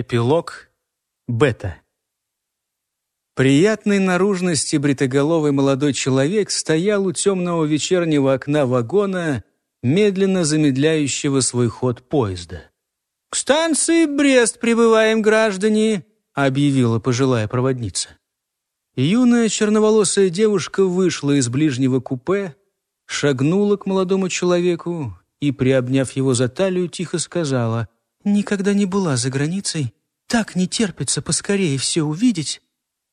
Эпилог Бета. Приятной наружности бритоголовый молодой человек стоял у темного вечернего окна вагона, медленно замедляющего свой ход поезда. «К станции Брест прибываем, граждане!» — объявила пожилая проводница. Юная черноволосая девушка вышла из ближнего купе, шагнула к молодому человеку и, приобняв его за талию, тихо сказала, «Никогда не была за границей. Так не терпится поскорее все увидеть».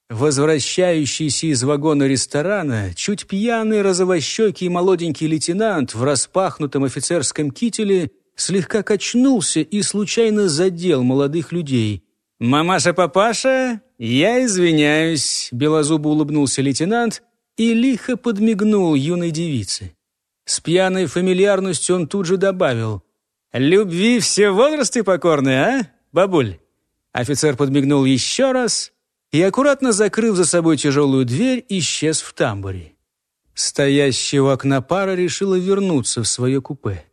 Возвращающийся из вагона ресторана, чуть пьяный розовощекий молоденький лейтенант в распахнутом офицерском кителе слегка качнулся и случайно задел молодых людей. «Мамаша-папаша, я извиняюсь», — белозубо улыбнулся лейтенант и лихо подмигнул юной девице. С пьяной фамильярностью он тут же добавил. «Любви все возрасты покорны, а, бабуль?» Офицер подмигнул еще раз и, аккуратно закрыв за собой тяжелую дверь, исчез в тамбуре. Стоящая у окна пара решила вернуться в свое купе.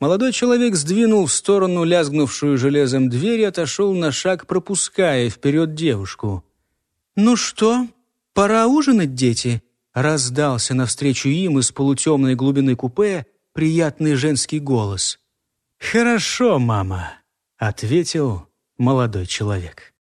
Молодой человек сдвинул в сторону лязгнувшую железом дверь и отошел на шаг, пропуская вперед девушку. «Ну что, пора ужинать, дети?» Раздался навстречу им из полутемной глубины купе приятный женский голос. «Хорошо, мама», — ответил молодой человек.